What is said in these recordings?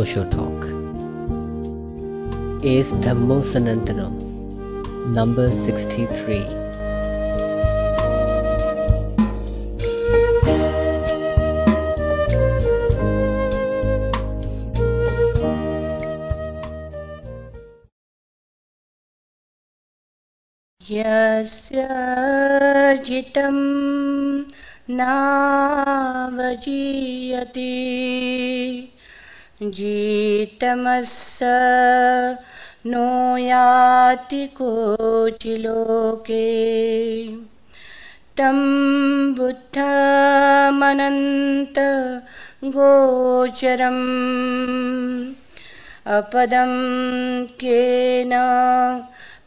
Osho Talk is Dhammo Sanantanam, number 63. यस्यार्जितं नावजीयते जीतमस्य नो याति कोचिलोके तं बुद्धमनन्त गोचरम् अपदं केन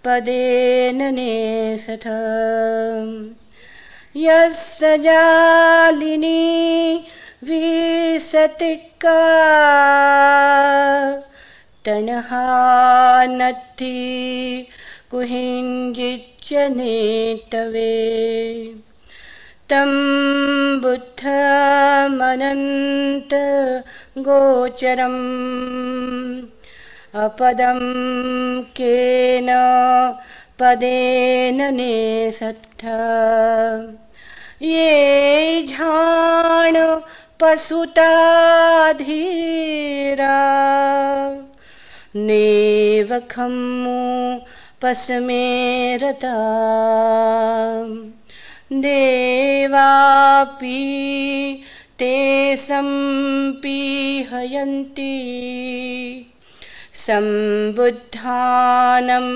पदेन नेसथ। यस्य जालिनी विसतिका तणहानत्थि कुहिञ्जिच्च नेतवे। तं बुद्धमनन्त गोचरम् अपदं केन पदेन नेसत्थ। ये झाण पशुताधीरा। नेवखम्मु पस्मेरता देवापि ते सम्पीहयन्ति सम्बुद्धानं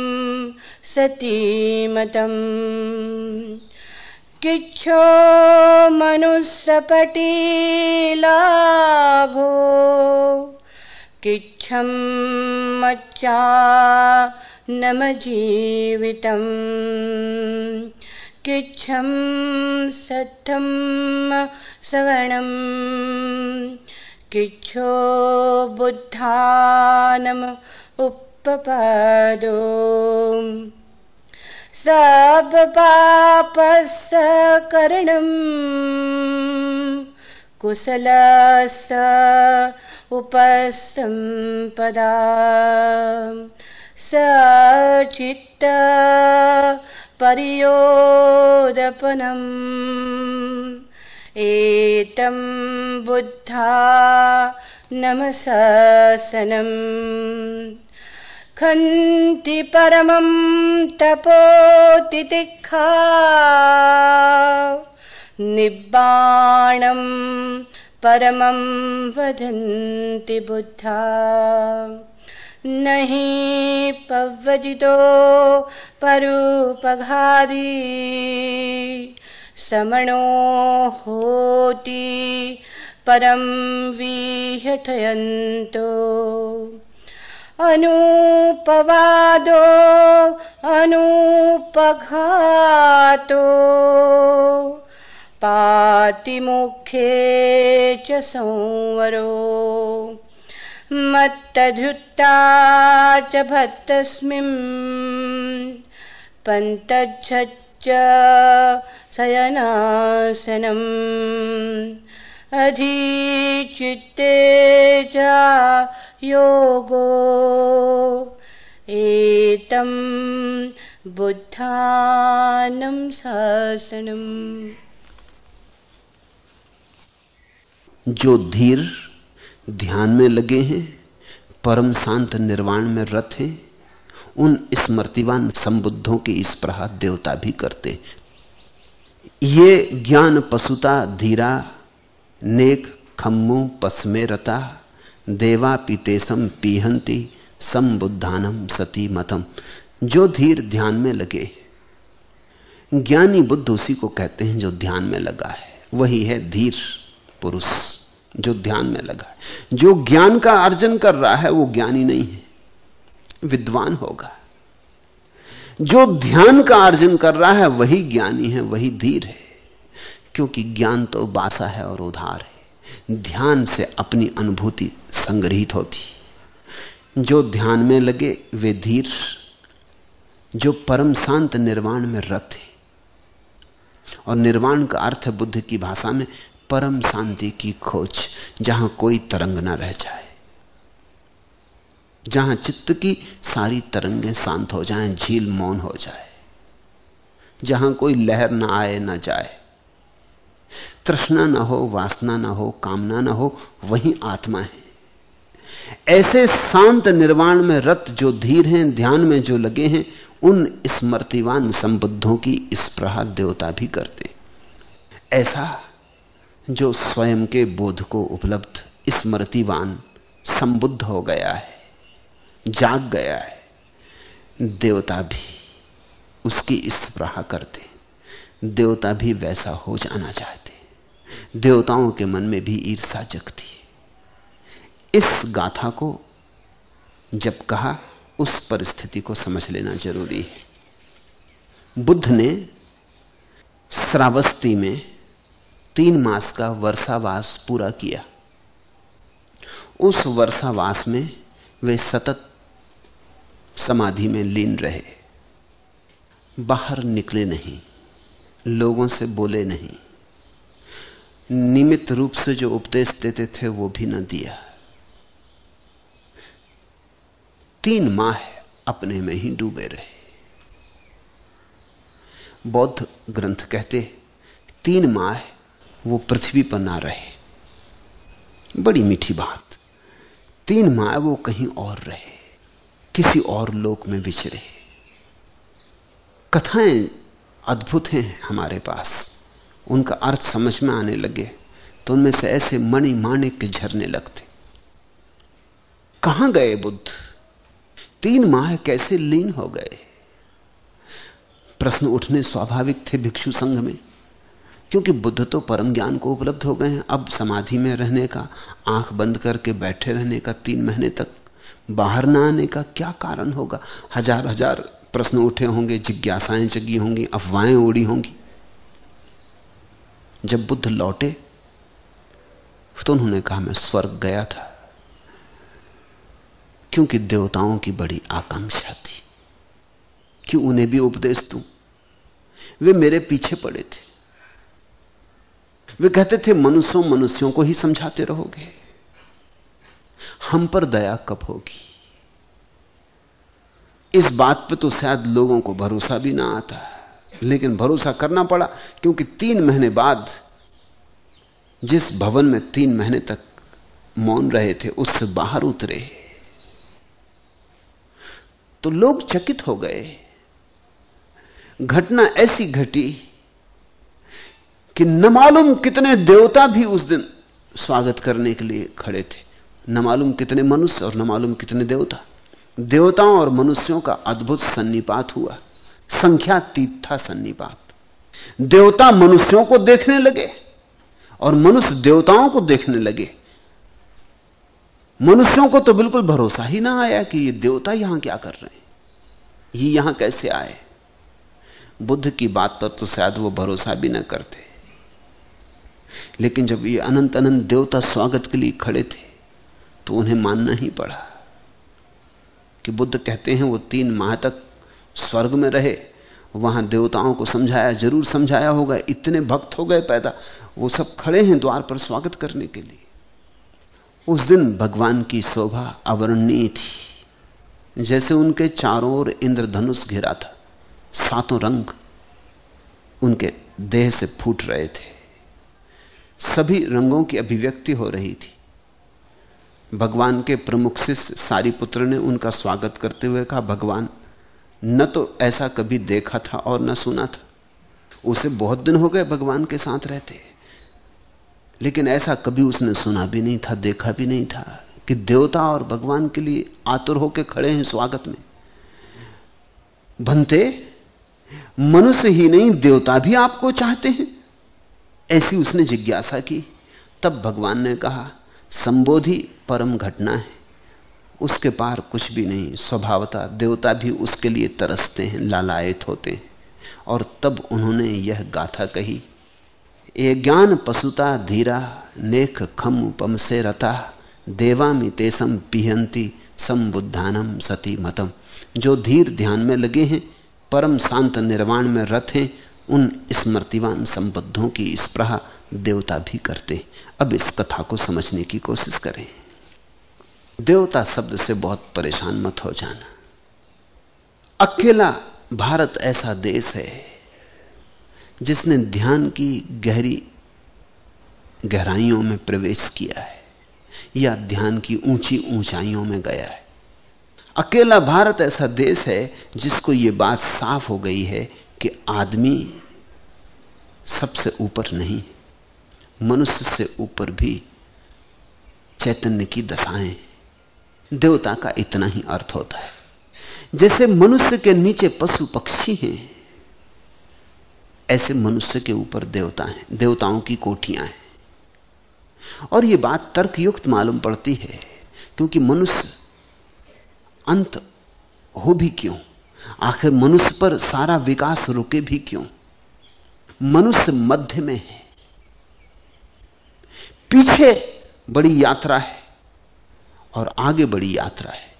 सतीमतम्। किच्छो मनुष्यपटीलाभो। किच्छं मच्चा नमजीवितम् किच्छं सत्थं सवर्णम्। किच्छो बुद्धानम् उपपदो। सब पापस्य करणम्। कुशलस उपसम्पदा सचित्त परियोदपनम्। एतं बुद्धा नमशासनम् खन्ति परमं तपोतितिखा निब्बाणं परमं वदन्ति बुद्धा। न हि पव्वजितो परूपघारी। समणो होति परं विहठयन्तो। अनुपवादो अनुपघातो। पातिमुखे च संवरो। मत्तधृत्ता च भत्तस्मिन् पन्तच्छच्च शयनासनम्। अधिचित्ते च योगो एतं बुद्धानं शासनम्। जो धीर ध्यान में लगे हैं, परम शांत निर्वाण में रत हैं, उन स्मृतिवान संबुद्धों की इस प्रहा देवता भी करते ये ज्ञान पशुता धीरा, नेक, खम्मु, पस्मे रता देवा पीतेसम पीहंती, संबुद्धानम सती मतम। जो धीर ध्यान में लगे, ज्ञानी बुद्ध उसी को कहते हैं जो ध्यान में लगा है। वही है धीर पुरुष जो ध्यान में लगा है। जो ज्ञान का अर्जन कर रहा है, वो ज्ञानी नहीं है, विद्वान होगा। जो ध्यान का अर्जन कर रहा है, वही ज्ञानी है, वही धीर है। क्योंकि ज्ञान तो बासा है और उधार है। ध्यान से अपनी अनुभूति संग्रहित होती। जो ध्यान में लगे, वे धीर। जो परम शांत निर्वाण में रत है। और निर्वाण का अर्थ है बुद्ध की भाषा में परम शांति की खोज, जहाँ कोई तरंग ना रह जाए। जहाँ चित्त की सारी तरंगें शांत हो जाएँ, झील मौन हो जाए। जहाँ कोई लहर ना आए, ना जाए। तृष्णा ना हो, वासना ना हो, कामना ना हो, वही आत्मा है। ऐसे शांत निर्वाण में रत जो धीर हैं, ध्यान में जो लगे हैं, उन स्मृतिवान संबुद्धों की स्प्रहा देवता भी करते। ऐसा जो स्वयं के बोध को उपलब्ध, स्मृतिवान, संबुद्ध हो गया है, जाग गया है, देवता भी उसकी स्प्रहा करते। देवता भी वैसा हो जाना चाहते देवताओं के मन में भी ईर्षा जगती इस गाथा को जब कहा, उस परिस्थिति को समझ लेना ज़रूरी है। बुद्ध ने श्रावस्ती में तीन मास का वर्षावास पूरा किया। उस वर्षावास में वे सतत समाधि में लीन रहे। बाहर निकले नहीं। लोगों से बोले नहीं। नियमित रूप से जो उपदेश देते थे, वो भी न दिया। तीन माह अपने में ही डूबे रहे। बौद्ध ग्रंथ कहते तीन माह वो पृथ्वी पर ना रहे। बड़ी मीठी बात। तीन माह वो कहीं और रहे, किसी और लोक में विचरे कथाएँ अद्भुत हैं हमारे पास। उनका अर्थ समझ में आने लगे तो उनमें से ऐसे मणि माणिक झरने लगते। कहाँ गए बुद्ध? तीन माह कैसे लीन हो गए? प्रश्न उठने स्वाभाविक थे भिक्षु संघ में, क्योंकि बुद्ध तो परम ज्ञान को उपलब्ध हो गए हैं। अब समाधि में रहने का, आँख बंद करके बैठे रहने का तीन महीने तक, बाहर ना आने का क्या कारण होगा? हज़ार हज़ार प्रश्न उठे होंगे, जिज्ञासाएँ जगी होंगी, अफवाहें उड़ी होंगी। जब बुद्ध लौटे तो उन्होंने कहा, मैं स्वर्ग गया था, क्योंकि देवताओं की बड़ी आकांक्षा थी। कि उन्हें भी उपदेश दूँ? वे मेरे पीछे पड़े थे। वे कहते थे, मनुष्यों मनुष्यों को ही समझाते रहोगे। हम पर दया कब होगी? इस बात पे तो शायद लोगों को भरोसा भी ना आता लेकिन भरोसा करना पड़ा, क्योंकि तीन महीने बाद, जिस भवन में तीन महीने तक मौन रहे थे, उससे बाहर उतरे। तो लोग चकित हो गए। घटना ऐसी घटी कि न मालूम कितने देवता भी उस दिन स्वागत करने के लिए खड़े थे। न मालूम कितने मनुष्य और न मालूम कितने देवता। देवताओं और मनुष्यों का अद्भुत सन्निपात हुआ। संख्यातीत था सन्निपात। देवता मनुष्यों को देखने लगे और मनुष्य देवताओं को देखने लगे। मनुष्यों को तो बिल्कुल भरोसा ही ना आया कि ये देवता यहाँ क्या कर रहे हैं। ये यहाँ कैसे आए? बुद्ध की बात पर तो शायद वो भरोसा भी ना करते। लेकिन जब ये अनंत अनंत देवता स्वागत के लिए खड़े थे तो उन्हें मानना ही पड़ा। कि बुद्ध कहते हैं, वो तीन माह तक स्वर्ग में रहे, वहाँ देवताओं को समझाया, ज़रूर समझाया होगा, इतने भक्त हो गए पैदा। वो सब खड़े हैं द्वार पर स्वागत करने के लिए। उस दिन भगवान की शोभा अवर्णनीय थी। जैसे उनके चारों ओर इंद्रधनुष घिरा था, सातों रंग उनके देह से फूट रहे थे। सभी रंगों की अभिव्यक्ति हो रही थी। भगवान के प्रमुख शिष्य सारी पुत्र ने उनका स्वागत करते हुए कहा, भगवान, न तो ऐसा कभी देखा था और न सुना था। उसे बहुत दिन हो गए भगवान के साथ रहते। लेकिन ऐसा कभी उसने सुना भी नहीं था, देखा भी नहीं था कि देवता और भगवान के लिए आतुर होकर खड़े हैं स्वागत में। बनते, मनुष्य ही नहीं, देवता भी आपको चाहते हैं। ऐसी उसने जिज्ञासा की। तब भगवान ने कहा संबोधि परम घटना है। उसके पार कुछ भी नहीं, स्वभावता देवता भी उसके लिए तरसते हैं, लालायत होते हैं। और तब उन्होंने यह गाथा कही ये ज्ञान पशुता धीरा, नेक खम पम से रता, देवामी तेसम पिहंती संबुद्धानम सती मतम। जो धीर ध्यान में लगे हैं, परम शांत निर्वाण में रथ हैं उन स्मृतिवान संबद्धों की स्प्रहा देवता भी करते अब इस कथा को समझने की कोशिश करें। देवता शब्द से बहुत परेशान मत हो जाना। अकेला भारत ऐसा देश है जिसने ध्यान की गहरी गहराइयों में प्रवेश किया है या ध्यान की ऊँची ऊंचाइयों में गया है। अकेला भारत ऐसा देश है जिसको यह बात साफ़ हो गई है कि आदमी सबसे ऊपर नहीं, मनुष्य से ऊपर भी चैतन्य की दशाएँ। देवता का इतना ही अर्थ होता है। जैसे मनुष्य के नीचे पशु पक्षी हैं, ऐसे मनुष्य के ऊपर देवता हैं, देवताओं की कोठियाँ हैं। और यह बात तर्कयुक्त मालूम पड़ती है, क्योंकि मनुष्य अंत हो भी क्यों? आखिर मनुष्य पर सारा विकास रुके भी क्यों? मनुष्य मध्य में है। पीछे बड़ी यात्रा है और आगे बड़ी यात्रा है।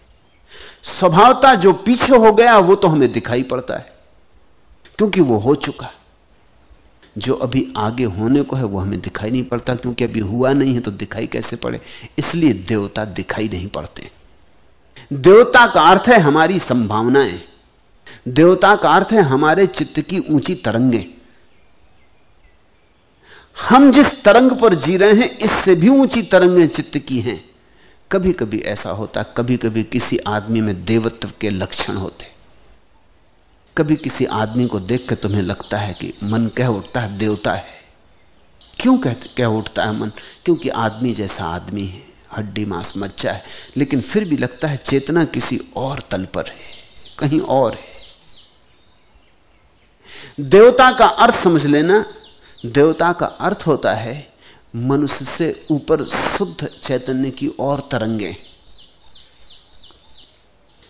स्वभावता जो पीछे हो गया, वो तो हमें दिखाई पड़ता है। क्योंकि वो हो चुका। जो अभी आगे होने को है, वो हमें दिखाई नहीं पड़ता। क्योंकि अभी हुआ नहीं है तो दिखाई कैसे पड़े? इसलिए देवता दिखाई नहीं पड़ते। देवता का अर्थ है हमारी संभावनाएँ। देवता का अर्थ है हमारे चित्त की ऊँची तरंगें। हम जिस तरंग पर जी रहे हैं, इससे भी ऊँची तरंगें चित्त की हैं। कभी कभी ऐसा होता कभी कभी किसी आदमी में देवत्व के लक्षण होते। कभी किसी आदमी को देख कर तुम्हें लगता है कि मन कह उठता है, देवता है। क्यों कहते कह उठता है मन? क्योंकि आदमी जैसा आदमी है, हड्डी मांस मज्जा है, लेकिन फिर भी लगता है चेतना किसी और तल पर है, कहीं और है। देवता का अर्थ समझ लेना, देवता का अर्थ होता है मनुष्य से ऊपर शुद्ध चैतन्य की और तरंगे।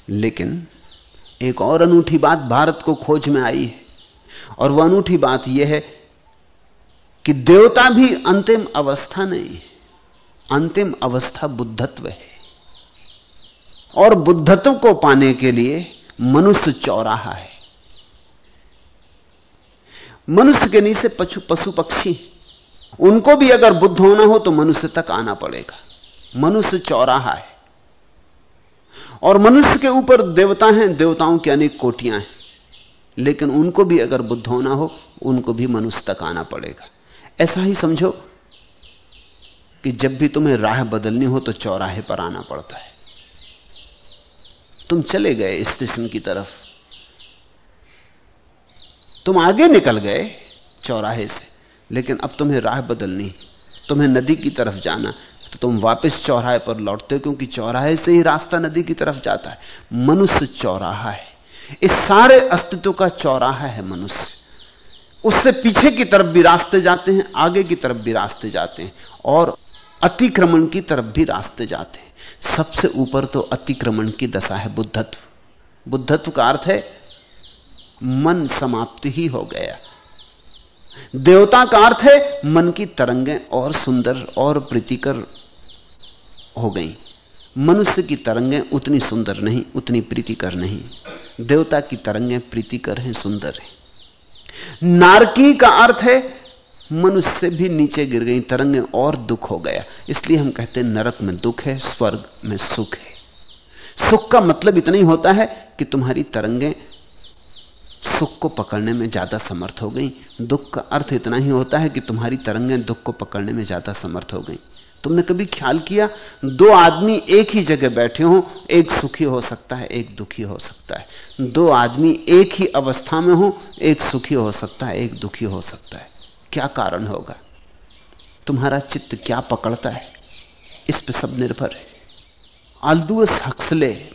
लेकिन एक और अनूठी बात भारत को खोज में आई है, और वह अनूठी बात यह है कि देवता भी अंतिम अवस्था नहीं अंतिम अवस्था बुद्धत्व है। और बुद्धत्व को पाने के लिए मनुष्य चौराहा है। मनुष्य के नीचे पशु पशु पक्षी उनको भी अगर बुद्ध होना हो तो मनुष्य तक आना पड़ेगा। मनुष्य चौराहा है। और मनुष्य के ऊपर देवता हैं, देवताओं की अनेक कोटियाँ हैं। लेकिन उनको भी अगर बुद्ध होना हो, उनको भी मनुष्य तक आना पड़ेगा। ऐसा ही समझो कि जब भी तुम्हें राह बदलनी हो तो चौराहे पर आना पड़ता है। तुम चले गए स्टेशन की तरफ़। तुम आगे निकल गए चौराहे से, लेकिन अब तुम्हें राह बदलनी तुम्हें नदी की तरफ़ जाना तो तुम वापस चौराहे पर लौटते हो, क्योंकि चौराहे से ही रास्ता नदी की तरफ़ जाता है। मनुष्य चौराहा है। इस सारे अस्तित्व का चौराहा है मनुष्य। उससे पीछे की तरफ़ भी रास्ते जाते हैं, आगे की तरफ़ भी रास्ते जाते हैं, और अतिक्रमण की तरफ़ भी रास्ते जाते हैं। सबसे ऊपर तो अतिक्रमण की दशा है बुद्धत्व। बुद्धत्व का अर्थ है मन समाप्ति ही हो गया। देवता का अर्थ है, मन की तरंगें और सुंदर और प्रीतिकर हो गई। मनुष्य की तरंगें उतनी सुंदर नहीं, उतनी प्रीतिकर नहीं। देवता की तरंगें प्रीतिकर हैं, सुंदर हैं। नारकी का अर्थ है, मनुष्य से भी नीचे गिर गई, तरंगें और दुख हो गया। इसलिए हम कहते हैं, नरक में दुख है, स्वर्ग में सुख है। सुख का मतलब इतना ही होता है कि तुम्हारी तरंगें सुख को पकड़ने में ज़्यादा समर्थ हो गई। दुख का अर्थ इतना ही होता है कि तुम्हारी तरंगें दुख को पकड़ने में ज़्यादा समर्थ हो गई। तुमने कभी ख्याल किया, दो आदमी एक ही जगह बैठे हो, एक सुखी हो सकता है, एक दुखी हो सकता है। दो आदमी एक ही अवस्था में हो, एक सुखी हो सकता है, एक दुखी हो सकता है। क्या कारण होगा? तुम्हारा चित्त क्या पकड़ता है? इस पर सब निर्भर है। आल्दुअस हक्सले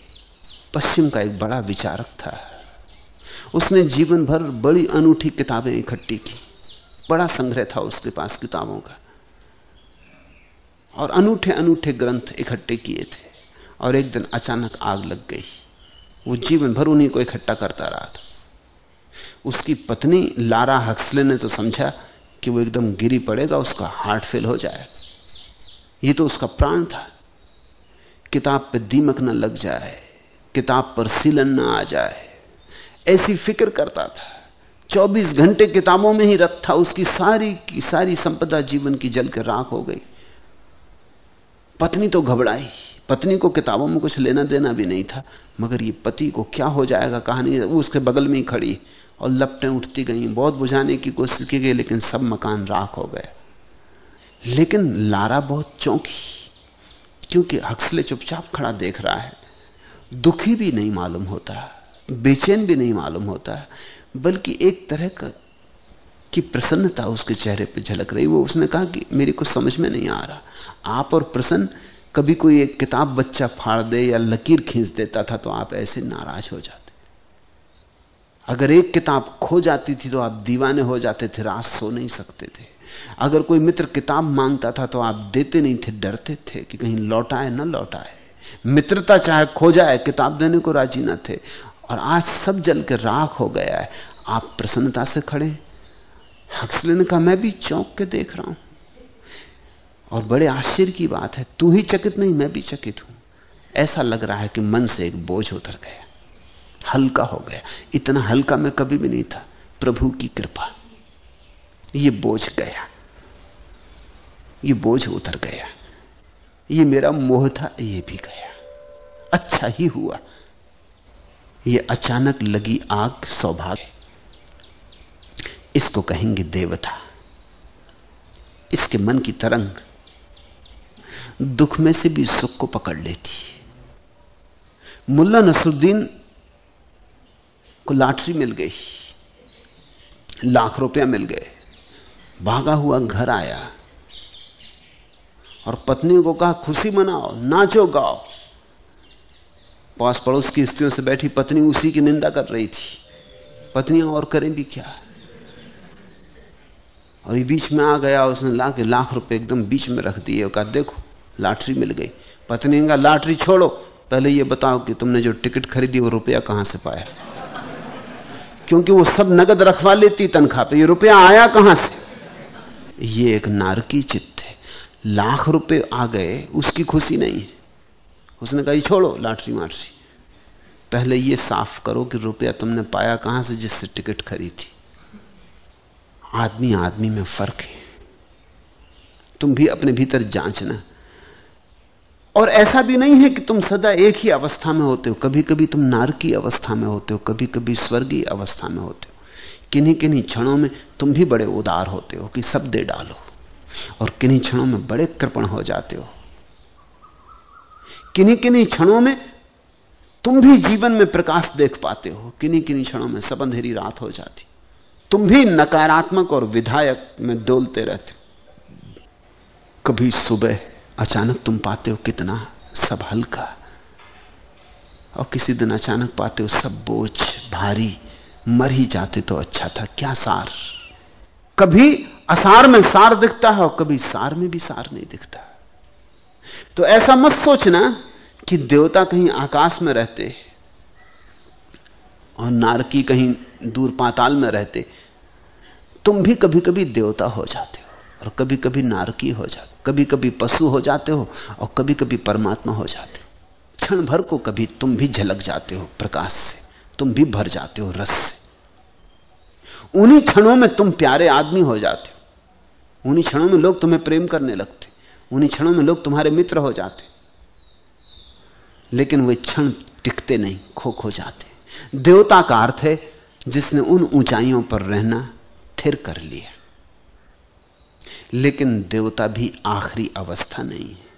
पश्चिम का एक बड़ा विचारक था। उसने जीवन भर बड़ी अनूठी किताबें इकट्ठी की। बड़ा संग्रह था उसके पास किताबों का। और अनूठे अनूठे ग्रंथ इकट्ठे किए थे। और एक दिन अचानक आग लग गई। वो जीवन भर उन्हीं को इकट्ठा करता रहा था। उसकी पत्नी लारा हक्सले ने तो समझा कि वो एकदम गिरी पड़ेगा, उसका हार्ट फेल हो जाए। ये तो उसका प्राण था। किताब पे दीमक न लग जाए, किताब पर सीलन न आ जाए। ऐसी फ़िक्र करता था। 24 घंटे किताबों में ही रत था, उसकी सारी की सारी संपदा जीवन की जल के राख हो गई। पत्नी तो घबराई। पत्नी को किताबों में कुछ लेना देना भी नहीं था, मगर ये पति को क्या हो जाएगा कहानी, वो उसके बगल में ही खड़ी और लपटें उठती गई, बहुत बुझाने की कोशिश की गई, लेकिन सब मकान राख हो गए। लेकिन लारा बहुत चौंकी, क्योंकि हक्सले चुपचाप खड़ा देख रहा है। दुखी भी नहीं मालूम होता। बेचैन भी नहीं मालूम होता, बल्कि एक तरह का, की प्रसन्नता उसके चेहरे पर झलक रही। वो उसने कहा कि मेरी कुछ समझ में नहीं आ रहा। आप और प्रसन्न, कभी कोई एक किताब बच्चा फाड़ दे या लकीर खींच देता था तो आप ऐसे नाराज़ हो जाते। अगर एक किताब खो जाती थी तो आप दीवाने हो जाते थे, रात सो नहीं सकते थे। अगर कोई मित्र किताब माँगता था तो आप देते नहीं थे, डरते थे कि कहीं लौटाए ना लौटाए। मित्रता चाहे खो जाए, किताब देने को राज़ी ना थे। और आज सब जल के राख हो गया है। आप प्रसन्नता से खड़े हक्सले ने कहा मैं भी चौंक के देख रहा हूँ। और बड़े आश्चर्य की बात है, तू ही चकित नहीं, मैं भी चकित हूँ। ऐसा लग रहा है कि मन से एक बोझ उतर गया। हल्का हो गया। इतना हल्का मैं कभी भी नहीं था। प्रभु की कृपा। ये बोझ गया। ये बोझ उतर गया। ये मेरा मोह था, ये भी गया। अच्छा ही हुआ। ये अचानक लगी आग सौभाग्य। इसको कहेंगे देवता। इसके मन की तरंग दुख में से भी सुख को पकड़ लेती मुल्ला नसरुद्दीन को लॉटरी मिल गई। लाख रुपया मिल गए। भागा हुआ घर आया। और पत्नी को कहा, खुशी मनाओ, नाचो, गाओ। पास पड़ोस की स्त्रियों से बैठी पत्नी उसी की निंदा कर रही थी। पत्नियाँ और करें भी क्या? और ये बीच में आ गया, उसने ला के लाख रुपए एकदम बीच में रख दिए और कहा, देखो, लाटरी मिल गई। पत्नी का लाटरी छोड़ो। पहले ये बताओ कि तुमने जो टिकट खरीदी वो रुपया कहाँ से पाया? क्योंकि वो सब नगद रखवा लेती तनख्वाह पे। ये रुपया आया कहाँ से? ये एक नारकी चित्त है। लाख रुपए आ गए, उसकी खुशी नहीं है। उसने कहा छोड़ो लाटरी माटरी पहले ये साफ़ करो कि रुपया तुमने पाया कहाँ से जिससे टिकट खरीदी। आदमी आदमी में फ़र्क है। तुम भी अपने भीतर जांचना। और ऐसा भी नहीं है कि तुम सदा एक ही अवस्था में होते हो। कभी कभी तुम नारकी अवस्था में होते हो कभी कभी स्वर्गीय अवस्था में होते हो। किन्हीं किन्हीं क्षणों में तुम भी बड़े उदार होते हो कि सब दे डालो। और किन्हीं क्षणों में बड़े कृपण हो जाते हो। किन्हीं किन्हीं क्षणों में तुम भी जीवन में प्रकाश देख पाते हो। किन्हीं किन्हीं क्षणों में सब अंधेरी रात हो जाती। तुम भी नकारात्मक और विधायक में डोलते रहते कभी सुबह अचानक तुम पाते हो कितना सब हल्का और किसी दिन अचानक पाते हो सब बोझ, भारी, मर ही जाते तो अच्छा था। क्या सार? कभी असार में सार दिखता है और कभी सार में भी सार नहीं दिखता। तो ऐसा मत सोचना कि देवता कहीं आकाश में रहते और नारकी कहीं दूर पाताल में रहते। तुम भी कभी कभी देवता हो जाते हो और कभी कभी नारकी हो जाते कभी कभी पशु हो जाते हो और कभी कभी परमात्मा हो जाते हो। क्षण भर को कभी तुम भी झलक जाते हो प्रकाश से, तुम भी भर जाते हो रस से। उन्हीं क्षणों में तुम प्यारे आदमी हो जाते हो, उन्हीं क्षणों में लोग तुम्हें प्रेम करने लगते। उन्हीं क्षणों में लोग तुम्हारे मित्र हो जाते। लेकिन वे क्षण टिकते नहीं, खो खो जाते। देवता का अर्थ है, जिसने उन ऊंचाइयों पर रहना, थिर कर लिया। लेकिन देवता भी आखिरी अवस्था नहीं है।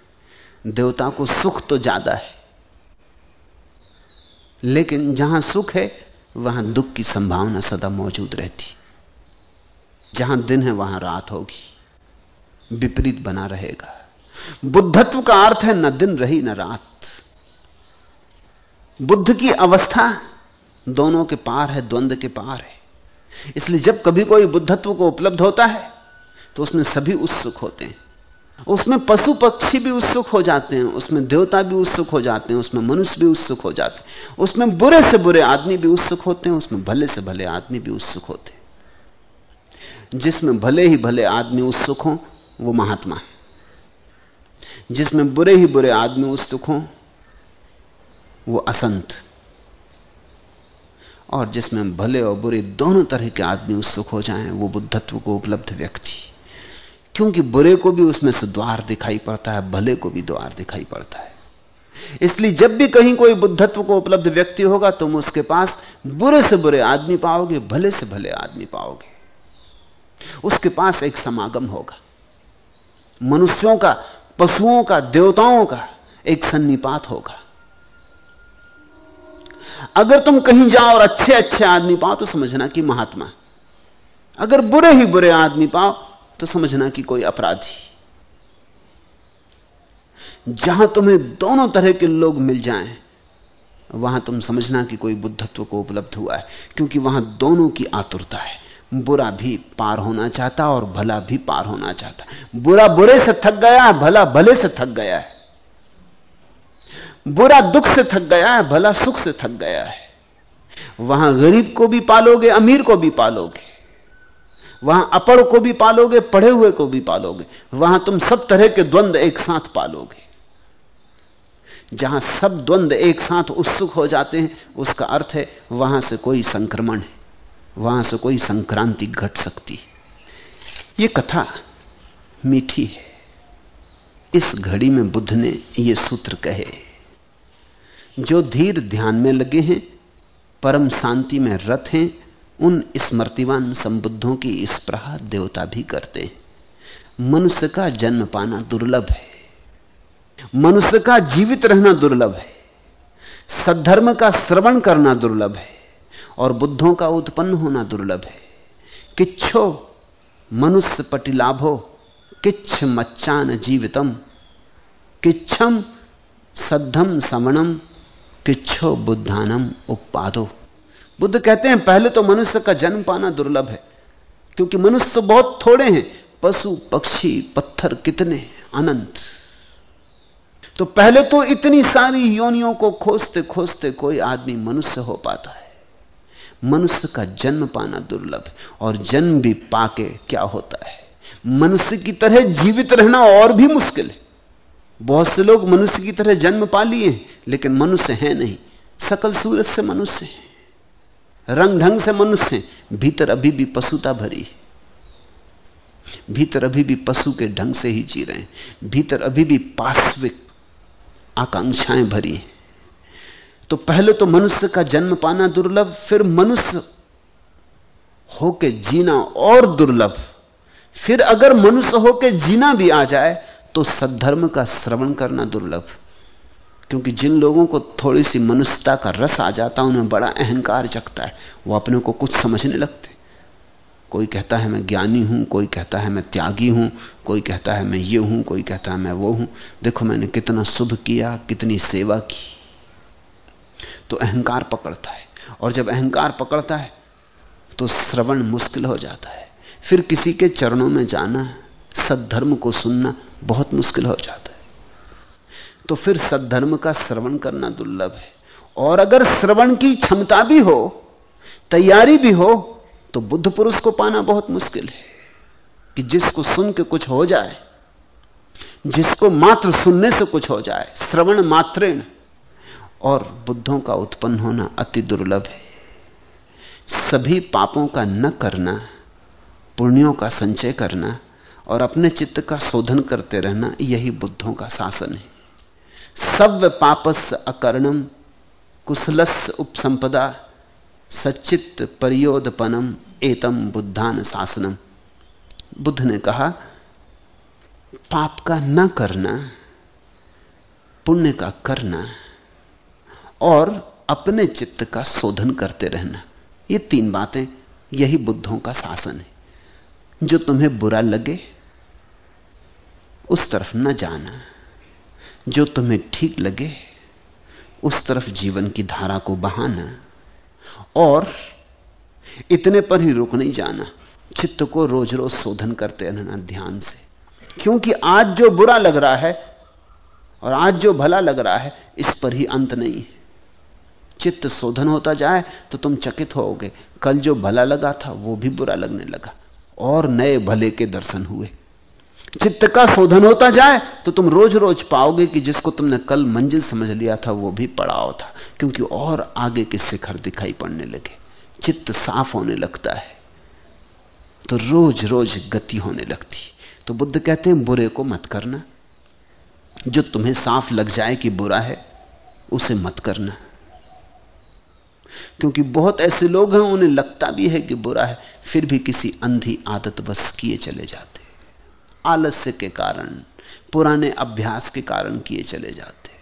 देवता को सुख तो ज़्यादा है। लेकिन जहाँ सुख है, वहाँ दुख की संभावना सदा मौजूद रहती। जहाँ दिन है, वहाँ रात होगी। विपरीत बना रहेगा। बुद्धत्व का अर्थ है न दिन रही न रात। बुद्ध की अवस्था दोनों के पार है द्वंद्व के पार है। इसलिए जब कभी कोई बुद्धत्व को उपलब्ध होता है तो उसमें सभी उत्सुक होते हैं। उसमें पशु पक्षी भी उत्सुक हो जाते हैं, उसमें देवता भी उत्सुक हो जाते हैं, उसमें मनुष्य भी उत्सुक हो जाते हैं। उसमें बुरे से बुरे आदमी भी उत्सुक होते हैं, उसमें भले से भले आदमी भी उत्सुक होते हैं। जिसमें भले ही भले आदमी उत्सुक हो, वो महात्मा है। जिसमें बुरे ही बुरे आदमी उत्सुक हो, वो असंत। और जिसमें भले और बुरे दोनों तरह के आदमी उत्सुक हो जाएँ, वो बुद्धत्व को उपलब्ध व्यक्ति। क्योंकि बुरे को भी उसमें से द्वार दिखाई पड़ता है, भले को भी द्वार दिखाई पड़ता है। इसलिए जब भी कहीं कोई बुद्धत्व को उपलब्ध व्यक्ति होगा, तुम उसके पास बुरे से बुरे आदमी पाओगे, भले से भले आदमी पाओगे। उसके पास एक समागम होगा। मनुष्यों का पशुओं का, देवताओं का एक सन्निपात होगा। अगर तुम कहीं जाओ और अच्छे अच्छे आदमी पाओ तो समझना कि महात्मा। अगर बुरे ही बुरे आदमी पाओ तो समझना कि कोई अपराधी। जहाँ तुम्हें दोनों तरह के लोग मिल जाएँ, वहाँ तुम समझना कि कोई बुद्धत्व को उपलब्ध हुआ है, क्योंकि वहाँ दोनों की आतुरता है। बुरा भी पार होना चाहता और भला भी पार होना चाहता। बुरा बुरे से थक गया है, भला भले से थक गया है। बुरा दुख से थक गया है, भला सुख से थक गया है। वहाँ गरीब को भी पालोगे, अमीर को भी पालोगे। वहाँ अपड़ को भी पालोगे, पढ़े हुए को भी पालोगे। वहाँ तुम सब तरह के द्वंद्व एक साथ पालोगे। जहाँ सब द्वंद्व एक साथ उत्सुक हो जाते हैं, उसका अर्थ है, वहाँ से कोई संक्रमण है। वहाँ से कोई संक्रांति घट सकती यह कथा मीठी है। इस घड़ी में बुद्ध ने यह सूत्र कहे, जो धीर ध्यान में लगे हैं, परम शांति में रथ हैं, उन स्मृतिवान संबुद्धों की स्प्रहा देवता भी करते हैं। मनुष्य का जन्म पाना दुर्लभ है। मनुष्य का जीवित रहना दुर्लभ है। सद्धर्म का श्रवण करना दुर्लभ है। और बुद्धों का उत्पन्न होना दुर्लभ है। किच्छो मनुष्य पटिलाभो, किच्छ मच्चान जीवितम, किच्छम सद्धम समणम, किच्छो बुद्धानम उपादो बुद्ध कहते हैं, पहले तो मनुष्य का जन्म पाना दुर्लभ है, क्योंकि मनुष्य बहुत थोड़े हैं, पशु, पक्षी, पत्थर कितने अनंत। तो पहले तो इतनी सारी योनियों को खोजते खोजते कोई आदमी मनुष्य हो पाता है। मनुष्य का जन्म पाना दुर्लभ है और जन्म भी पाके क्या होता है? मनुष्य की तरह जीवित रहना और भी मुश्किल है। बहुत से लोग मनुष्य की तरह जन्म पा लिए लेकिन मनुष्य है नहीं। सकल सूरत से मनुष्य है रंग ढंग से मनुष्य भीतर अभी भी पशुता भरी है। भीतर अभी भी पशु के ढंग से ही जी रहे हैं, भीतर अभी भी पाश्विक आकांक्षाएँ भरी हैं। तो पहले तो मनुष्य का जन्म पाना दुर्लभ, फिर मनुष्य होके जीना और दुर्लभ। फिर अगर मनुष्य होके जीना भी आ जाए तो सद्धर्म का श्रवण करना दुर्लभ। क्योंकि जिन लोगों को थोड़ी सी मनुष्यता का रस आ जाता है उन्हें बड़ा अहंकार जगता है। वो अपने को कुछ समझने लगते। कोई कहता है, मैं ज्ञानी हूँ, कोई कहता है, मैं त्यागी हूँ, कोई कहता है, मैं ये हूँ, कोई कहता है, मैं वो हूँ। देखो, मैंने कितना शुभ किया, कितनी सेवा की। तो अहंकार पकड़ता है। और जब अहंकार पकड़ता है तो श्रवण मुश्किल हो जाता है। फिर किसी के चरणों में जाना, सद्धर्म को सुनना बहुत मुश्किल हो जाता है। तो फिर सद्धर्म का श्रवण करना दुर्लभ है। और अगर श्रवण की क्षमता भी हो, तैयारी भी हो तो बुद्ध पुरुष को पाना बहुत मुश्किल है। कि जिसको सुन के कुछ हो जाए, जिसको मात्र सुनने से कुछ हो जाए, श्रवण मात्रेण और बुद्धों का उत्पन्न होना अति दुर्लभ है। सभी पापों का न करना, पुण्यों का संचय करना और अपने चित्त का शोधन करते रहना, यही बुद्धों का शासन है। सब पापस अकर्णम, कुशलस उपसंपदा, सच्चित परियोदपनम एतम बुद्धान शासनम। बुद्ध ने कहा, पाप का न करना, पुण्य का करना और अपने चित्त का शोधन करते रहना। ये तीन बातें, यही बुद्धों का शासन है। जो तुम्हें बुरा लगे, उस तरफ़ न जाना। जो तुम्हें ठीक लगे, उस तरफ़ जीवन की धारा को बहाना। और इतने पर ही रुक नहीं जाना। चित्त को रोज रोज शोधन करते रहना ध्यान से। क्योंकि आज जो बुरा लग रहा है, और आज जो भला लग रहा है, इस पर ही अंत नहीं है। चित्त शोधन होता जाए तो तुम चकित होोगे कल जो भला लगा था, वो भी बुरा लगने लगा। और नए भले के दर्शन हुए। चित्त का शोधन होता जाए तो तुम रोज रोज पाओगे कि जिसको तुमने कल मंजिल समझ लिया था, वो भी पड़ाव था, क्योंकि और आगे के शिखर दिखाई पड़ने लगे। चित्त साफ़ होने लगता है। तो रोज रोज गति होने लगती। तो बुद्ध कहते हैं, बुरे को मत करना। जो तुम्हें साफ़ लग जाए कि बुरा है, उसे मत करना। क्योंकि बहुत ऐसे लोग हैं, उन्हें लगता भी है कि बुरा है, फिर भी किसी अंधी आदत बस किए चले जाते आलस्य के कारण, पुराने अभ्यास के कारण किए चले जाते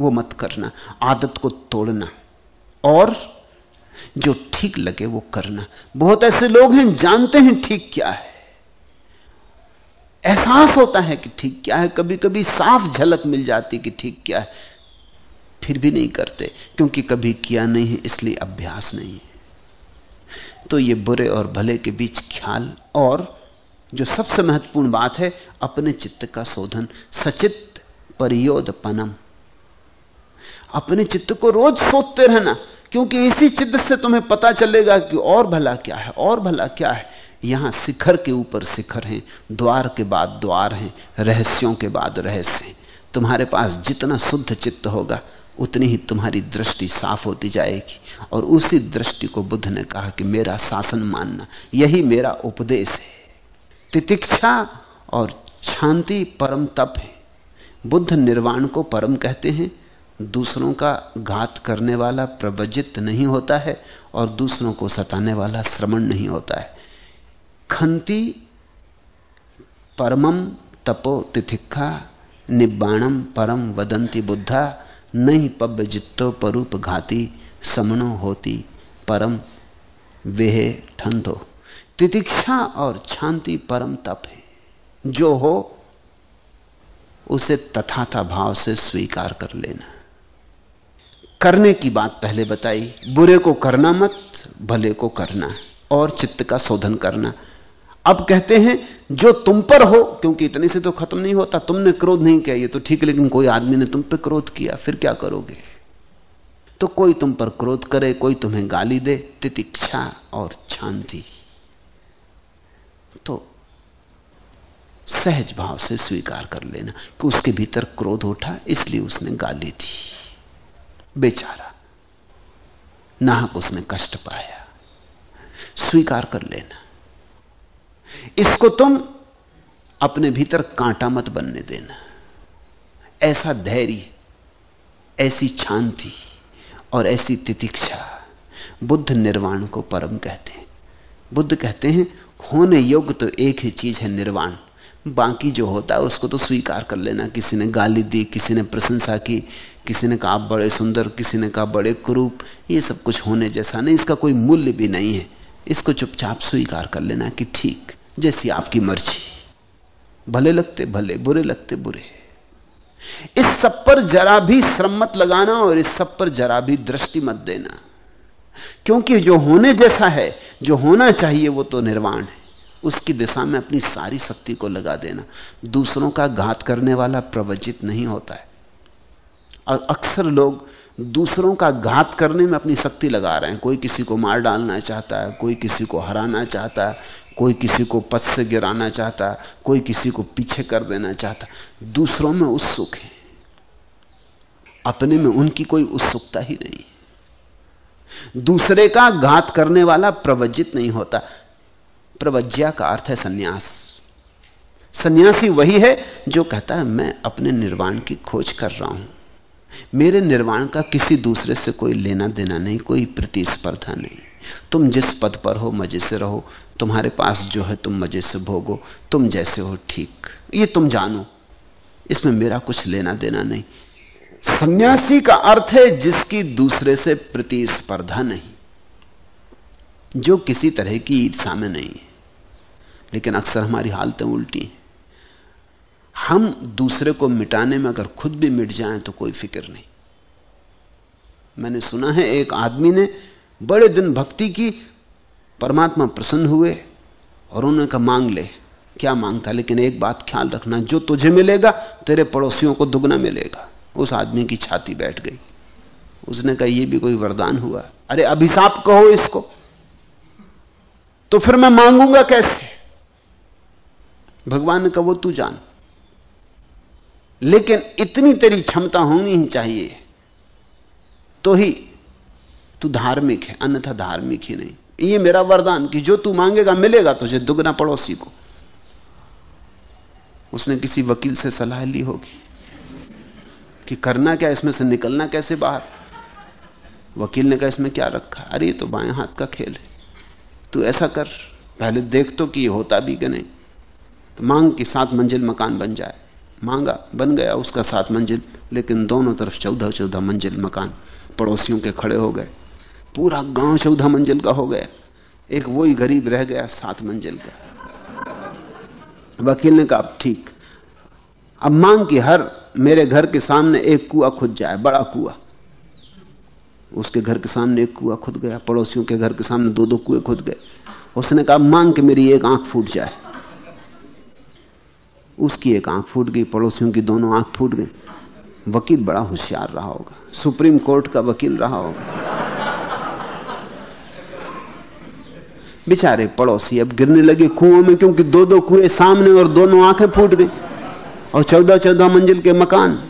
वो मत करना, आदत को तोड़ना, और जो ठीक लगे वो करना। बहुत ऐसे लोग हैं, जानते हैं ठीक क्या है। एहसास होता है कि ठीक क्या है कभी कभी साफ़ झलक मिल जाती कि ठीक क्या है। फिर भी नहीं करते, क्योंकि कभी किया नहीं है इसलिए अभ्यास नहीं है। तो ये बुरे और भले के बीच ख्याल, और जो सबसे महत्वपूर्ण बात है, अपने चित्त का शोधन सचित परियोदपनम अपने चित्त को रोज सोचते रहना, क्योंकि इसी चित्त से तुम्हें पता चलेगा कि और भला क्या है, और भला क्या है। यहाँ शिखर के ऊपर शिखर हैं, द्वार के बाद द्वार हैं, रहस्यों के बाद रहस्य हैं। तुम्हारे पास जितना शुद्ध चित्त होगा उतनी ही तुम्हारी दृष्टि साफ़ होती जाएगी। और उसी दृष्टि को बुद्ध ने कहा कि मेरा शासन मानना, यही मेरा उपदेश है। तितिक्षा और शांति परम तप है। बुद्ध निर्वाण को परम कहते हैं। दूसरों का घात करने वाला प्रवजित नहीं होता है और दूसरों को सताने वाला श्रमण नहीं होता है। खंति परमम तपो तिथिखा निब्बाणम परम वदंती बुद्धा नहीं पब जित्तो परूप घाती समणो होती परम वेह ठंडो तितिक्षा और शांति परम तप है। जो हो, उसे तथाथा भाव से स्वीकार कर लेना। करने की बात पहले बताई, बुरे को करना मत, भले को करना और चित्त का शोधन करना। अब कहते हैं, जो तुम पर हो, क्योंकि इतने से तो खत्म नहीं होता, तुमने क्रोध नहीं किया, ये तो ठीक है, लेकिन कोई आदमी ने तुम पर क्रोध किया, फिर क्या करोगे? तो कोई तुम पर क्रोध करे, कोई तुम्हें गाली दे, तितिक्षा और शांति। तो सहज भाव से स्वीकार कर लेना कि उसके भीतर क्रोध उठा, इसलिए उसने गाली दी। बेचारा, नाहक उसने कष्ट पाया। स्वीकार कर लेना। इसको तुम अपने भीतर कांटा मत बनने देना। ऐसा धैर्य, ऐसी शांति और ऐसी तितिक्षा बुद्ध निर्वाण को परम कहते हैं। बुद्ध कहते हैं, होने योग्य तो एक ही चीज़ है निर्वाण। बाकी जो होता है उसको तो स्वीकार कर लेना। किसी ने गाली दी, किसी ने प्रशंसा की, किसी ने कहा आप बड़े सुंदर, किसी ने कहा बड़े कुरूप, ये सब कुछ होने जैसा नहीं, इसका कोई मूल्य भी नहीं है। इसको चुपचाप स्वीकार कर लेना कि ठीक जैसी आपकी मर्ज़ी। भले लगते, भले बुरे लगते, बुरे। इस सब पर जरा भी श्रम मत लगाना और इस सब पर जरा भी दृष्टि मत देना। क्योंकि जो होने जैसा है, जो होना चाहिए वो तो निर्वाण है। उसकी दिशा में अपनी सारी शक्ति को लगा देना। दूसरों का घात करने वाला प्रवचित नहीं होता है। और अक्सर लोग दूसरों का घात करने में अपनी शक्ति लगा रहे हैं। कोई किसी को मार डालना चाहता है, कोई किसी को हराना चाहता है कोई किसी को पद से गिराना चाहता, कोई किसी को पीछे कर देना चाहता। दूसरों में उत्सुक है। अपने में उनकी कोई उत्सुकता ही नहीं। दूसरे का घात करने वाला प्रवज्जित नहीं होता। प्रवज्या का अर्थ है सन्यास। सन्यासी वही है जो कहता है, मैं अपने निर्वाण की खोज कर रहा हूँ। मेरे निर्वाण का किसी दूसरे से कोई लेना देना नहीं, कोई प्रतिस्पर्धा नहीं। तुम जिस पद पर हो, मज़े से रहो। तुम्हारे पास जो है, तुम मज़े से भोगो। तुम जैसे हो, ठीक। ये तुम जानो। इसमें मेरा कुछ लेना देना नहीं। सन्यासी का अर्थ है, जिसकी दूसरे से प्रतिस्पर्धा नहीं। जो किसी तरह की ईर्षा में नहीं है। लेकिन अक्सर हमारी हालतें उल्टी हैं। हम दूसरे को मिटाने में अगर खुद भी मिट जाएँ तो कोई फ़िक्र नहीं। मैंने सुना है, एक आदमी ने बड़े दिन भक्ति की परमात्मा प्रसन्न हुए और उन्होंने कहा, मांग ले। क्या माँगता लेकिन एक बात ख्याल रखना, जो तुझे मिलेगा, तेरे पड़ोसियों को दुगना मिलेगा। उस आदमी की छाती बैठ गई। उसने कहा यह भी कोई वरदान हुआ। अरे अभिशाप कहो इसको। तो फिर मैं मांगूँगा कैसे? भगवान ने कहा, वो तू जान। लेकिन इतनी तेरी क्षमता होनी ही चाहिए तो ही तू धार्मिक है, अन्यथा धार्मिक ही नहीं। ये मेरा वरदान कि जो तू मांगेगा, मिलेगा तुझे, दुगना पड़ोसी को। उसने किसी वकील से सलाह ली होगी कि करना क्या, इसमें से निकलना कैसे बाहर? वकील ने कहा, इसमें क्या रखा? अरे तो बाएँ हाथ का खेल है। तू ऐसा कर, पहले देख तो कि होता भी कि नहीं। तो मांग कि सात मंजिल मकान बन जाए। मांगा, बन गया उसका सात मंजिल, लेकिन दोनों तरफ़ चौदह चौदह मंजिल मकान पड़ोसियों के खड़े हो गए। पूरा गाँव चौदह मंजिल का हो गया। एक वही गरीब रह गया, सात मंजिल का। वकील ने कहा ठीक। अब मांग की हर, मेरे घर के सामने एक कुआ खुद जाए, बड़ा कुआ। उसके घर के सामने एक कुआ खुद गया, पड़ोसियों के घर के सामने दो दो कुएँ खुद गए। उसने कहा, मांग के मेरी एक आँख फूट जाए। उसकी एक आँख फूट गई, पड़ोसियों की दोनों आँख फूट गई। वकील बड़ा होशियार रहा होगा। सुप्रीम कोर्ट का वकील रहा होगा। बेचारे पड़ोसी अब गिरने लगे कुओं में क्योंकि दो दो कुएँ सामने और दोनों आँखें फूट गई। और चौदह चौदह मंजिल के मकान।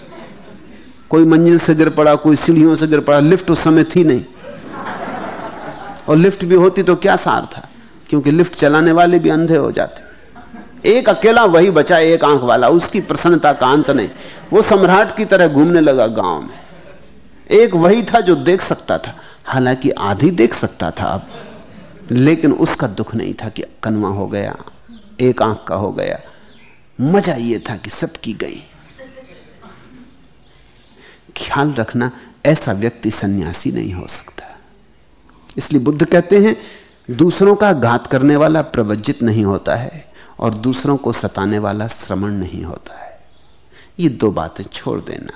कोई मंजिल से गिर पड़ा, कोई सीढ़ियों से गिर पड़ा, लिफ्ट उस समय थी नहीं। और लिफ्ट भी होती तो क्या सार था? क्योंकि लिफ्ट चलाने वाले भी अंधे हो जाते। एक अकेला वही बचा, एक आँख वाला, उसकी प्रसन्नता का अंत नहीं। वो सम्राट की तरह घूमने लगा गाँव में। एक वही था जो देख सकता था। हालाँकि आधी देख सकता था अब। लेकिन उसका दुख नहीं था कि कनवा हो गया, एक आँख का हो गया। मज़ा यह था कि सबकी गई। ख्याल रखना, ऐसा व्यक्ति सन्यासी नहीं हो सकता। इसलिए बुद्ध कहते हैं, दूसरों का घात करने वाला प्रवज्जित नहीं होता है और दूसरों को सताने वाला श्रमण नहीं होता है। ये दो बातें छोड़ देना।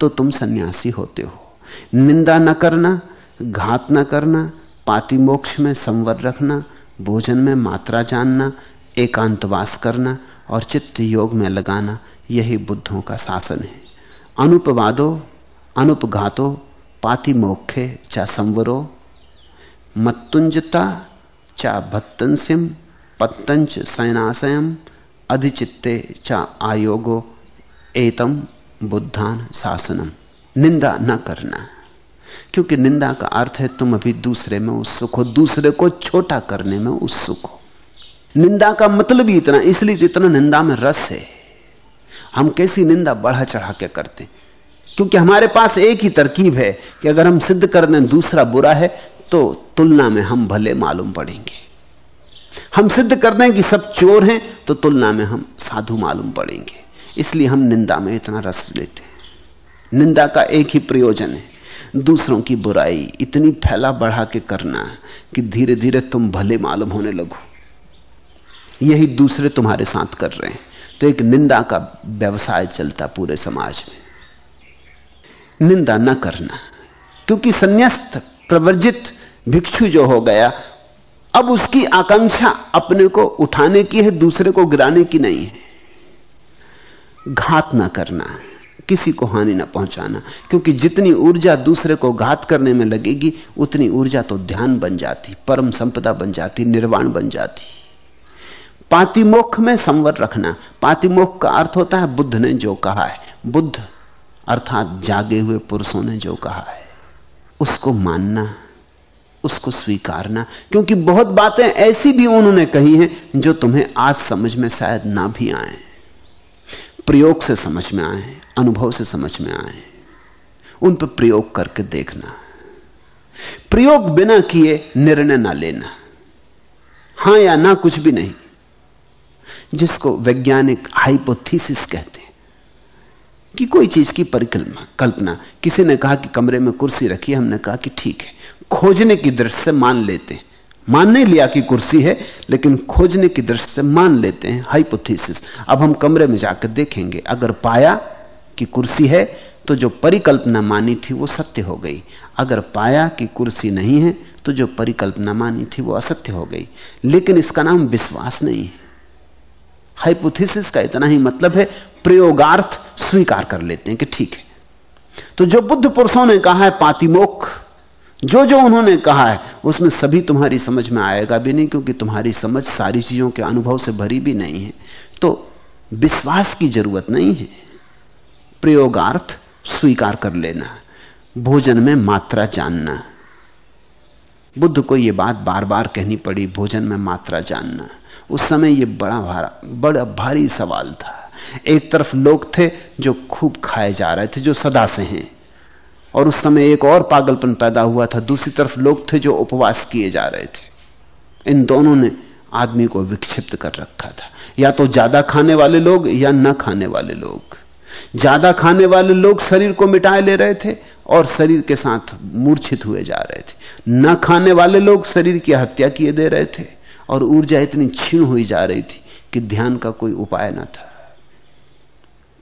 तो तुम सन्यासी होते हो। निंदा न करना, घात न करना पाति मोक्ष में संवर रखना, भोजन में मात्रा जानना, एकांतवास करना और चित्त योग में लगाना, यही बुद्धों का शासन है। अनुपवादो, अनुपघातो पाति मोक्षे चा संवरो, मत्तुंजता चा भत्तंसिम पत्तंच सैनाशयम अधिचित्ते चा आयोगो, एतम बुद्धान शासनम। निंदा न करना। क्योंकि निंदा का अर्थ है तुम अभी दूसरे में उत्सुक हो, दूसरे को छोटा करने में उत्सुक हो। निंदा का मतलब ही इतना, इसलिए इतना निंदा में रस है। हम कैसी निंदा बढ़ा चढ़ा के करते क्योंकि हमारे पास एक ही तरकीब है कि अगर हम सिद्ध कर दें दूसरा बुरा है तो तुलना में हम भले मालूम पड़ेंगे। हम सिद्ध कर दें कि सब चोर हैं तो तुलना में हम साधु मालूम पड़ेंगे। इसलिए हम निंदा में इतना रस लेते हैं। निंदा का एक ही प्रयोजन है। दूसरों की बुराई इतनी फैला बढ़ा के करना कि धीरे धीरे तुम भले मालूम होने लगो। यही दूसरे तुम्हारे साथ कर रहे हैं। तो एक निंदा का व्यवसाय चलता पूरे समाज में। निंदा न करना, क्योंकि संन्यास्त, प्रवर्जित भिक्षु जो हो गया, अब उसकी आकांक्षा अपने को उठाने की है, दूसरे को गिराने की नहीं है। घात ना करना। किसी को हानि ना पहुंचाना। क्योंकि जितनी ऊर्जा दूसरे को घात करने में लगेगी, उतनी ऊर्जा तो ध्यान बन जाती, परम संपदा बन जाती, निर्वाण बन जाती। पातिमोख में संवर रखना। पातिमोख का अर्थ होता है, बुद्ध ने जो कहा है। बुद्ध, अर्थात जागे हुए पुरुषों ने जो कहा है, उसको मानना, उसको स्वीकारना। क्योंकि बहुत बातें ऐसी भी उन्होंने कही हैं, जो तुम्हें आज समझ में शायद ना भी आए। प्रयोग से समझ में आए, अनुभव से समझ में आए, उन पर प्रयोग करके देखना। प्रयोग बिना किए निर्णय ना लेना। हाँ या ना कुछ भी नहीं, जिसको वैज्ञानिक हाइपोथीसिस कहते हैं। कि कोई चीज़ की परिकल्पना, कल्पना, किसी ने कहा कि कमरे में कुर्सी रखी, हमने कहा कि ठीक है, खोजने की दृष्टि से मान लेते हैं। मान नहीं लिया कि कुर्सी है, लेकिन खोजने की दृष्टि से मान लेते हैं हाइपोथीसिस अब हम कमरे में जाकर देखेंगे, अगर पाया कि कुर्सी है तो जो परिकल्पना मानी थी वो सत्य हो गई। अगर पाया कि कुर्सी नहीं है तो जो परिकल्पना मानी थी वो असत्य हो गई। लेकिन इसका नाम विश्वास नहीं है। हाइपोथेसिस का इतना ही मतलब है, प्रयोगार्थ स्वीकार कर लेते हैं कि ठीक है। तो जो बुद्ध पुरुषों ने कहा है पातिमोख जो जो उन्होंने कहा है, उसमें सभी तुम्हारी समझ में आएगा भी नहीं, क्योंकि तुम्हारी समझ सारी चीज़ों के अनुभव से भरी भी नहीं है। तो विश्वास की ज़रूरत नहीं है। प्रयोगार्थ स्वीकार कर लेना। भोजन में मात्रा जानना। बुद्ध को यह बात बार बार कहनी पड़ी, भोजन में मात्रा जानना। उस समय यह बड़ा भारा, बड़ा भारी सवाल था। एक तरफ़ लोग थे जो खूब खाए जा रहे थे, जो सदा से हैं। और उस समय एक और पागलपन पैदा हुआ था। दूसरी तरफ़ लोग थे जो उपवास किए जा रहे थे। इन दोनों ने आदमी को विक्षिप्त कर रखा था। या तो ज़्यादा खाने वाले लोग या न खाने वाले लोग। ज़्यादा खाने वाले लोग शरीर को मिटाए ले रहे थे और शरीर के साथ मूर्छित हुए जा रहे थे। न खाने वाले लोग शरीर की हत्या किए दे रहे थे और ऊर्जा इतनी क्षीण हुई जा रही थी कि ध्यान का कोई उपाय ना था।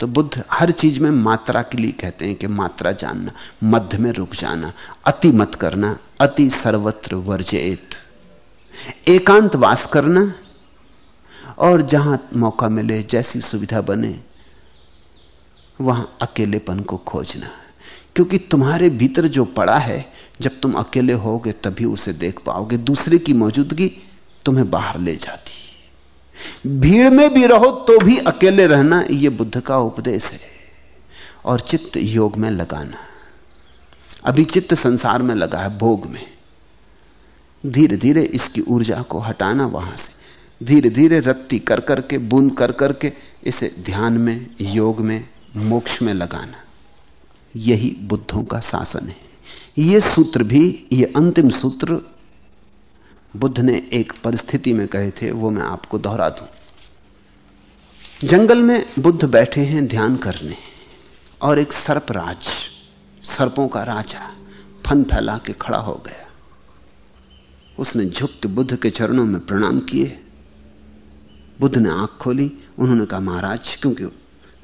तो बुद्ध हर चीज़ में मात्रा के लिए कहते हैं कि मात्रा जानना, मध्य में रुक जाना, अति मत करना, अति सर्वत्र वर्जित एकांत वास करना, और जहाँ मौका मिले, जैसी सुविधा बने, वहाँ अकेलेपन को खोजना। क्योंकि तुम्हारे भीतर जो पड़ा है, जब तुम अकेले होगे, तभी उसे देख पाओगे। दूसरे की मौजूदगी तुम्हें बाहर ले जाती। भीड़ में भी रहो तो भी अकेले रहना यह बुद्ध का उपदेश है। और चित्त योग में लगाना। अभी चित्त संसार में लगा है, भोग में। धीरे धीरे इसकी ऊर्जा को हटाना वहाँ से। धीरे धीरे रत्ती कर करके बूंद कर करके इसे ध्यान में, योग में, मोक्ष में लगाना। यही बुद्धों का शासन है। यह सूत्र भी यह अंतिम सूत्र बुद्ध ने एक परिस्थिति में कहे थे, वो मैं आपको दोहरा दूँ। जंगल में बुद्ध बैठे हैं ध्यान करने, और एक सर्पराज, सर्पों का राजा, फन फैला के खड़ा हो गया। उसने झुक के बुद्ध के चरणों में प्रणाम किए। बुद्ध ने आँख खोली, उन्होंने कहा, महाराज, क्योंकि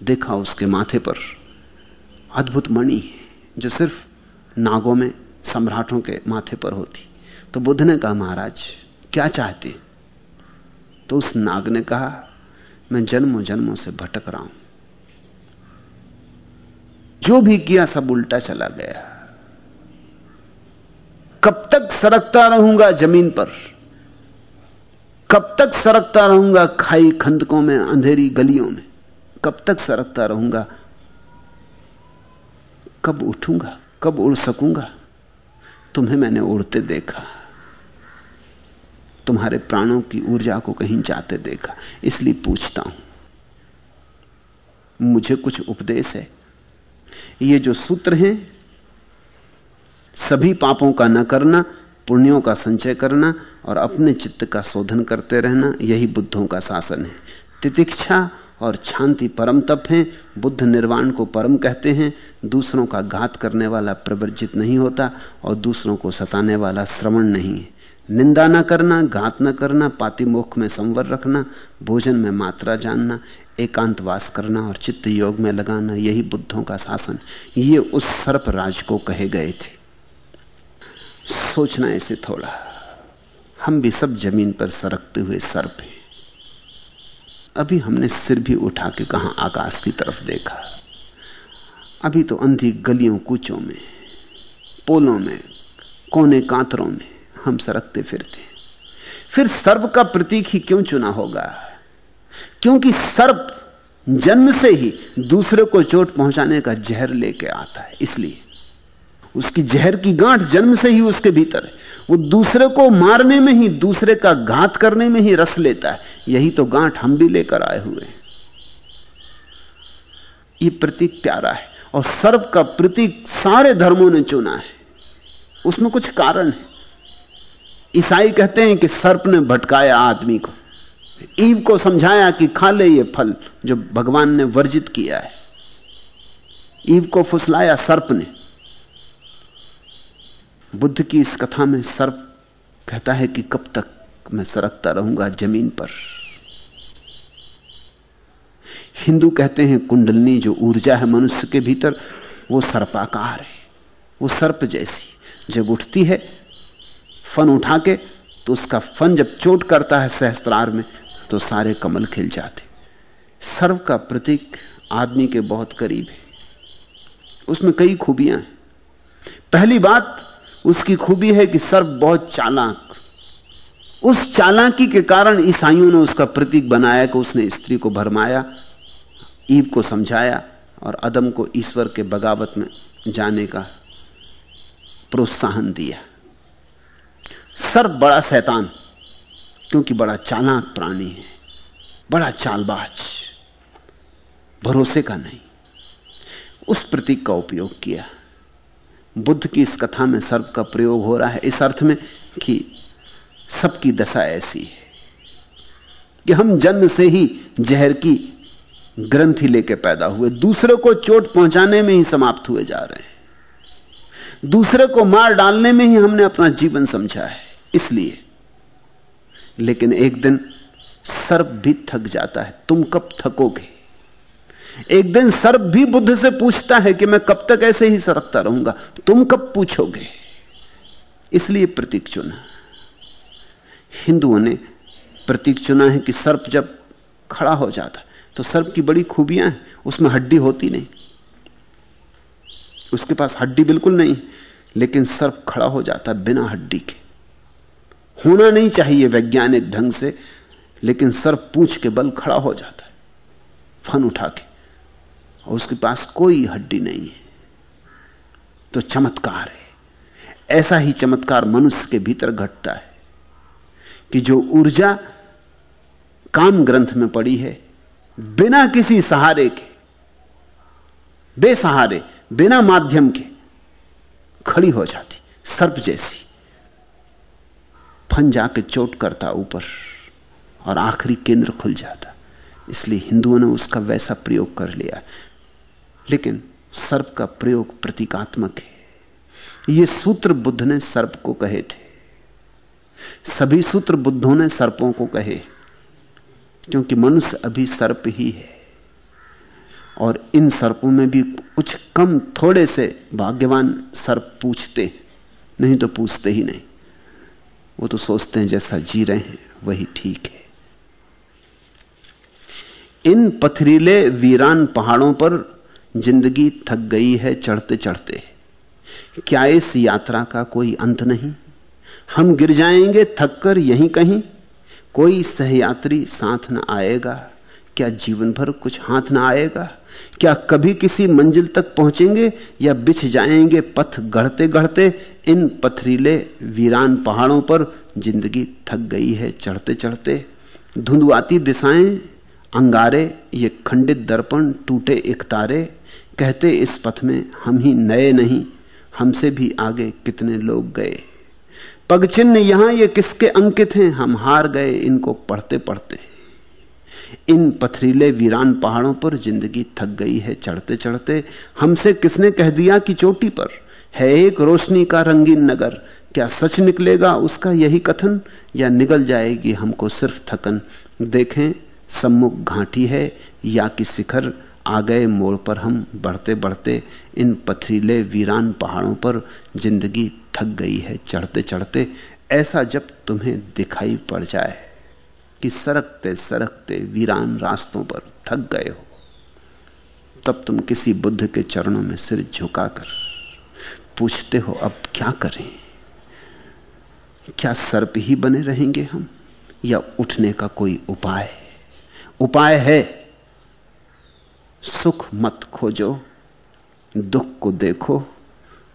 देखा उसके माथे पर अद्भुत मणि जो सिर्फ़ नागों में सम्राटों के माथे पर होती तो बुद्ध ने कहा, महाराज, क्या चाहते तो उस नाग ने कहा, मैं जन्मों जन्मों से भटक रहा हूँ। जो भी किया सब उल्टा चला गया। कब तक सरकता रहूँगा ज़मीन पर? कब तक सरकता रहूँगा खाई खंदकों में, अंधेरी गलियों में? कब तक सरकता रहूँगा? कब उठूँगा? कब उड़ सकूँगा? तुम्हें मैंने उड़ते देखा। तुम्हारे प्राणों की ऊर्जा को कहीं जाते देखा। इसलिए पूछता हूँ, मुझे कुछ उपदेश है। ये जो सूत्र हैं, सभी पापों का न करना, पुण्यों का संचय करना और अपने चित्त का शोधन करते रहना, यही बुद्धों का शासन है। तितिक्षा और शांति परम तप है, बुद्ध निर्वाण को परम कहते हैं, दूसरों का घात करने वाला प्रवर्जित नहीं होता और दूसरों को सताने वाला श्रवण नहीं है। निंदा न करना, घात न करना पातिमोख में संवर रखना, भोजन में मात्रा जानना, एकांतवास करना और चित्त योग में लगाना, यही बुद्धों का शासन। ये उस सर्प राज को कहे गए थे। सोचना ऐसे थोड़ा। हम भी सब ज़मीन पर सरकते हुए सर्प हैं। अभी हमने सिर भी उठा के कहा आकाश की तरफ़ देखा। अभी तो अंधी गलियों कूचों में, पोलों में, कोने कांतरों में हम सरकते फिरते फिर सर्प का प्रतीक ही क्यों चुना होगा? क्योंकि सर्प जन्म से ही दूसरे को चोट पहुँचाने का जहर लेके आता है, इसलिए। उसकी जहर की गांठ जन्म से ही उसके भीतर है। वो दूसरे को मारने में ही, दूसरे का घात करने में ही रस लेता है। यही तो गांठ हम भी लेकर आए हुए हैं। ये प्रतीक प्यारा है, और सर्व का प्रतीक सारे धर्मों ने चुना है। उसमें कुछ कारण है। ईसाई कहते हैं कि सर्प ने भटकाया आदमी को। ईव को समझाया कि खा ले ये फल जो भगवान ने वर्जित किया है। ईव को फुसलाया सर्प ने। बुद्ध की इस कथा में सर्प कहता है कि कब तक मैं सरकता रहूँगा ज़मीन पर। हिंदू कहते हैं कुंडलनी जो ऊर्जा है मनुष्य के भीतर, वो सर्पाकार है। वो सर्प जैसी जब उठती है फन उठा के तो उसका फन जब चोट करता है सहस्त्रार में तो सारे कमल खिल जाते। सर्व का प्रतीक आदमी के बहुत करीब है। उसमें कई खूबियाँ हैं। पहली बात उसकी खूबी है कि सर्व बहुत चालाक। उस चालाकी के कारण ईसाइयों ने उसका प्रतीक बनाया कि उसने स्त्री को भरमाया, ईव को समझाया और अदम को ईश्वर के बगावत में जाने का प्रोत्साहन दिया। सर्प बड़ा शैतान, क्योंकि बड़ा चालाक प्राणी है, बड़ा चालबाज, भरोसे का नहीं। उस प्रतीक का उपयोग किया। बुद्ध की इस कथा में सर्प का प्रयोग हो रहा है, इस अर्थ में कि सबकी दशा ऐसी है कि हम जन्म से ही जहर की ग्रंथि लेके पैदा हुए, दूसरे को चोट पहुँचाने में ही समाप्त हुए जा रहे हैं। दूसरे को मार डालने में ही हमने अपना जीवन समझा है। इसलिए। लेकिन एक दिन सर्प भी थक जाता है। तुम कब थकोगे? एक दिन सर्प भी बुद्ध से पूछता है कि मैं कब तक ऐसे ही सरकता रहूँगा। तुम कब पूछोगे? इसलिए प्रतीक चुना। हिंदुओं ने प्रतीक चुना है कि सर्प जब खड़ा हो जाता तो सर्प की बड़ी खूबियाँ हैं, उसमें हड्डी होती नहीं। उसके पास हड्डी बिल्कुल नहीं, लेकिन सर्प खड़ा हो जाता बिना हड्डी के। होना नहीं चाहिए वैज्ञानिक ढंग से, लेकिन सर्प पूछ के बल खड़ा हो जाता है, फन उठा के, और उसके पास कोई हड्डी नहीं है। तो चमत्कार है। ऐसा ही चमत्कार मनुष्य के भीतर घटता है कि जो ऊर्जा काम ग्रंथ में पड़ी है, बिना किसी सहारे के, बेसहारे, बिना माध्यम के खड़ी हो जाती, सर्प जैसी। फन जाके चोट करता ऊपर और आखिरी केंद्र खुल जाता। इसलिए हिंदुओं ने उसका वैसा प्रयोग कर लिया। लेकिन सर्प का प्रयोग प्रतीकात्मक है। यह सूत्र बुद्ध ने सर्प को कहे थे। सभी सूत्र बुद्धों ने सर्पों को कहे, क्योंकि मनुष्य अभी सर्प ही है। और इन सर्पों में भी कुछ कम थोड़े से भाग्यवान सर्प पूछते नहीं तो पूछते ही नहीं। वो तो सोचते हैं जैसा जी रहे हैं, वही ठीक है। इन पथरीले वीरान पहाड़ों पर ज़िंदगी थक गई है चढ़ते चढ़ते क्या इस यात्रा का कोई अंत नहीं? हम गिर जाएँगे थककर यहीं कहीं। कोई सहयात्री साथ न आएगा। क्या जीवन भर कुछ हाथ ना आएगा? क्या कभी किसी मंजिल तक पहुँचेंगे या बिछ जाएँगे पथ गढ़ते गढ़ते इन पथरीले वीरान पहाड़ों पर ज़िंदगी थक गई है चढ़ते चढ़ते धुंधुआती दिशाएँ, अंगारे, ये खंडित दर्पण टूटे एक तारे। कहते इस पथ में हम ही नए नहीं, हमसे भी आगे कितने लोग गए। पगचिन्ह यहाँ ये किसके अंकित हैं? हम हार गए इनको पढ़ते पढ़ते इन पथरीले वीरान पहाड़ों पर ज़िंदगी थक गई है चढ़ते चढ़ते। हमसे किसने कह दिया कि चोटी पर? है एक रोशनी का रंगीन नगर। क्या सच निकलेगा उसका यही कथन? या निकल जाएगी हमको सिर्फ़ थकन? देखें, सम्मुख घाटी है या कि शिखर। आ गए मोड़ पर हम बढ़ते बढ़ते। इन पथरीले वीरान पहाड़ों पर ज़िंदगी थक गई है चढ़ते चढ़ते। ऐसा जब तुम्हें दिखाई पड़ जाए। कि सरकते सरकते वीरान रास्तों पर थक गए हो। तब तुम किसी बुद्ध के चरणों में सिर झुकाकर पूछते हो, अब क्या करें? क्या सर्प ही बने रहेंगे हम, या उठने का कोई उपाय? उपाय है, सुख मत खोजो, दुख को देखो,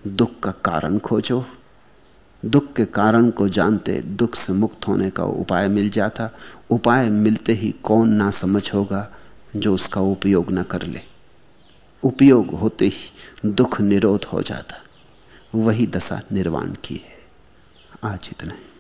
दुख का कारण खोजो। दुख के कारण को जानते दुख से मुक्त होने का उपाय मिल जाता। उपाय मिलते ही कौन ना समझ होगा जो उसका उपयोग न कर ले। उपयोग होते ही दुख निरोध हो जाता। वही दशा निर्वाण की है। आज इतना ही।